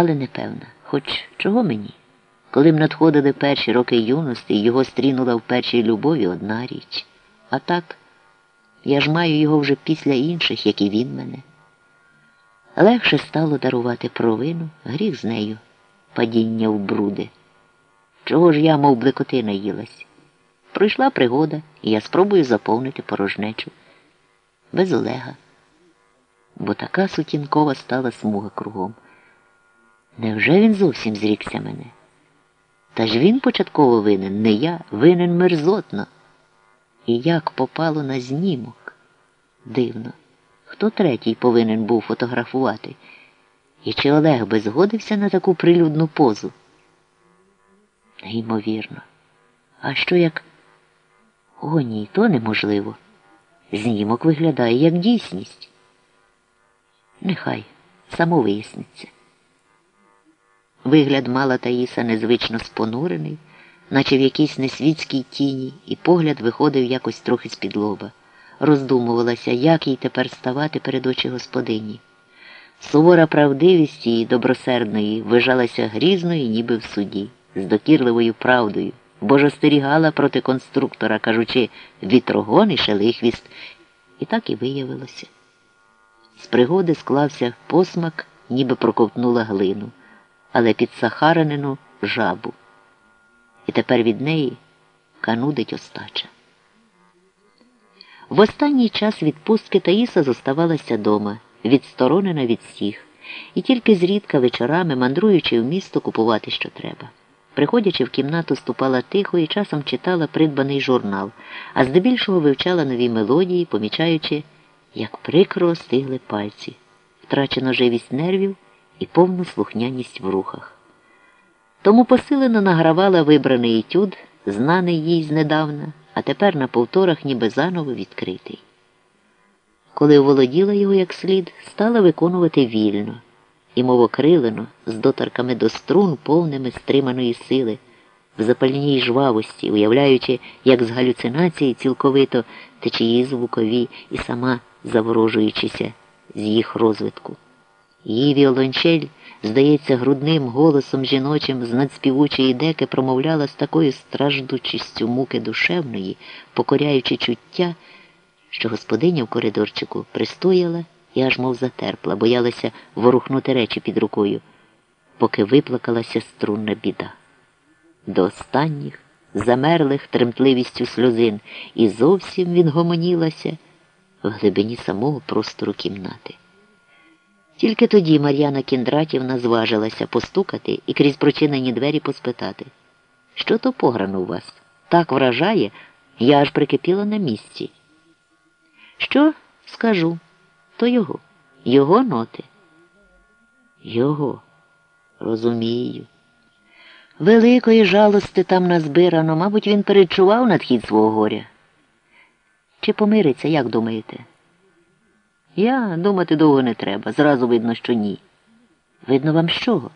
але не певна. Хоч чого мені? Коли б надходили перші роки юності його стрінула в першій любові одна річ. А так, я ж маю його вже після інших, як і він мене. Легше стало дарувати провину, гріх з нею, падіння в бруди. Чого ж я, мов блекоти, наїлась? Пройшла пригода, і я спробую заповнити порожнечу. Без Олега. Бо така сутінкова стала смуга кругом. Невже він зовсім зрікся мене? Та ж він початково винен, не я, винен мерзотно. І як попало на знімок? Дивно, хто третій повинен був фотографувати? І чи Олег би згодився на таку прилюдну позу? Неймовірно. А що як? О, ні, то неможливо. Знімок виглядає як дійсність. Нехай само виясниться. Вигляд мала Таїса незвично спонурений, наче в якійсь несвітській тіні, і погляд виходив якось трохи з-під лоба. Роздумувалася, як їй тепер ставати перед очі господині. Сувора правдивість її добросердної вижалася грізною, ніби в суді, з докірливою правдою, бо ж проти конструктора, кажучи, вітрогон і шелихвіст. І так і виявилося. З пригоди склався посмак, ніби проковтнула глину але підсахаренину жабу. І тепер від неї канудить остача. В останній час відпустки Таїса зоставалася дома, відсторонена від всіх, і тільки зрідка вечорами, мандруючи в місто, купувати, що треба. Приходячи в кімнату, ступала тихо і часом читала придбаний журнал, а здебільшого вивчала нові мелодії, помічаючи, як прикро стигли пальці, втрачено живість нервів і повну слухняність в рухах. Тому посилено награвала вибраний етюд, знаний їй знедавна, а тепер на повторах ніби заново відкритий. Коли оволоділа його як слід, стала виконувати вільно і мовокрилено, з доторками до струн, повними стриманої сили, в запальній жвавості, уявляючи, як з галюцинації цілковито течії звукові і сама заворожуючися з їх розвитку. Її віолончель, здається, грудним голосом жіночим з надспівучої деки промовляла з такою страждучістю муки душевної, покоряючи чуття, що господиня в коридорчику пристояла і аж мов затерпла, боялася ворухнути речі під рукою, поки виплакалася струнна біда. До останніх, замерлих тремтливістю сльозин, і зовсім він гомонілася в глибині самого простору кімнати. Тільки тоді Мар'яна Кіндратівна зважилася постукати і крізь прочинені двері поспитати. Що то пограно у вас? Так вражає, я аж прикипіла на місці. Що скажу? То його, його ноти. Його, розумію. Великої жалости там назбирано, мабуть, він перечував надхід свого горя. Чи помириться, як думаєте? Я думати довго не треба. Зразу видно, що ні. Видно вам з чого?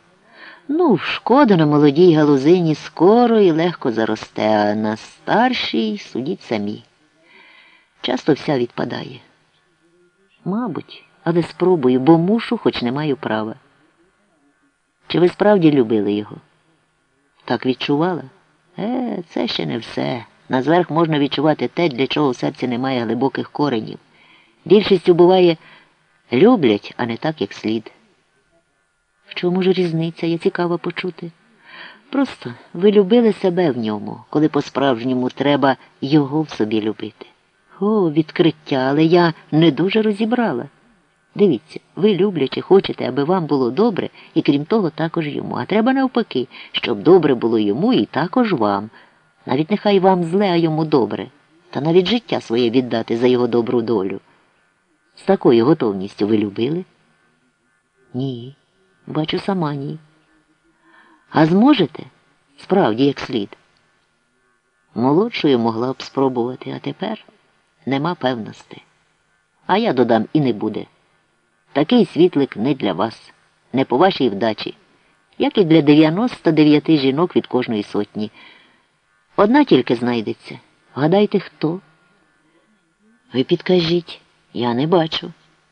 Ну, шкода на молодій галузині скоро і легко заросте, а на старшій судіть самі. Часто вся відпадає. Мабуть, але спробую, бо мушу, хоч не маю права. Чи ви справді любили його? Так відчувала? Е, це ще не все. Назверх можна відчувати те, для чого в серці немає глибоких коренів. Більшістю буває люблять, а не так, як слід. В чому ж різниця, є цікаво почути? Просто ви любили себе в ньому, коли по-справжньому треба його в собі любити. О, відкриття, але я не дуже розібрала. Дивіться, ви люблячи, хочете, аби вам було добре, і крім того, також йому. А треба навпаки, щоб добре було йому і також вам. Навіть нехай вам зле, а йому добре, та навіть життя своє віддати за його добру долю. З такою готовністю ви любили? Ні, бачу сама ні. А зможете? Справді, як слід. Молодшою могла б спробувати, а тепер нема певності. А я додам і не буде. Такий світлик не для вас, не по вашій вдачі, як і для 99 жінок від кожної сотні. Одна тільки знайдеться. Гадайте, хто? Ви підкажіть. Я не бачу.